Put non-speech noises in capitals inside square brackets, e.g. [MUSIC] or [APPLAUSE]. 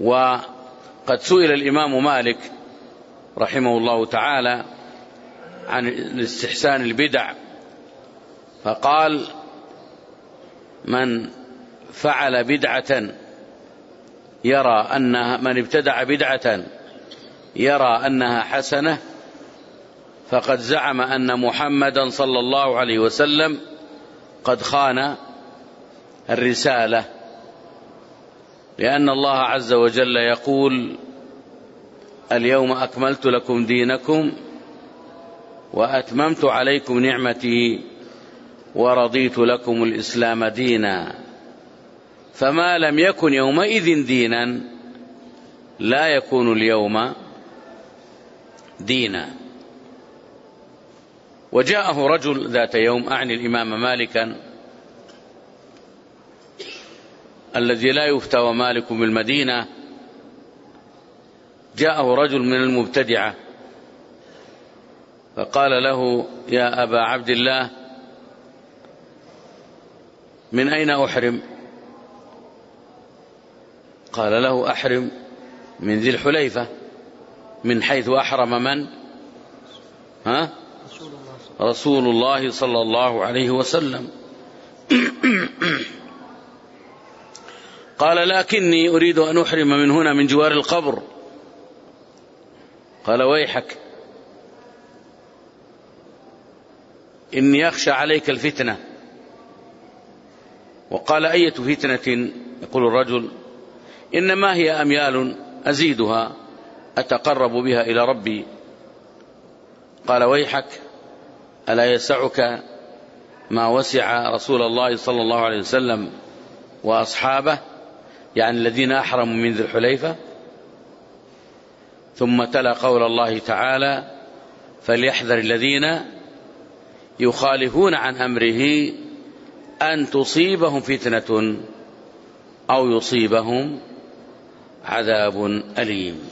وقد سئل الإمام مالك رحمه الله تعالى عن استحسان البدع فقال من فعل بدعة يرى أنها من ابتدع بدعة يرى أنها حسنة فقد زعم أن محمدا صلى الله عليه وسلم قد خان الرسالة لأن الله عز وجل يقول اليوم أكملت لكم دينكم وأتممت عليكم نعمتي ورضيت لكم الإسلام دينا. فما لم يكن يومئذ دينا لا يكون اليوم دينا. وجاءه رجل ذات يوم أعني الإمام مالكا الذي لا يفتى مالك بالمدينة جاءه رجل من المبتدعة فقال له يا أبا عبد الله من أين أحرم؟ قال له أحرم من ذي الحليفة من حيث أحرم من؟ ها؟ رسول الله صلى الله عليه وسلم. [CLEARS THROAT] قال لكني أريد أن أحرم من هنا من جوار القبر. قال ويحك. إني أخشى عليك الفتنة. وقال أية فتنة؟ يقول الرجل إنما هي أميال أزيدها أتقرب بها إلى ربي. قال ويحك. ألا يسعك ما وسع رسول الله صلى الله عليه وسلم وأصحابه يعني الذين أحرموا من ذي الحليفة. ثم تلا قول الله تعالى فليحذر الذين يخالفون عن أمره أن تصيبهم فتنة أو يصيبهم عذاب أليم.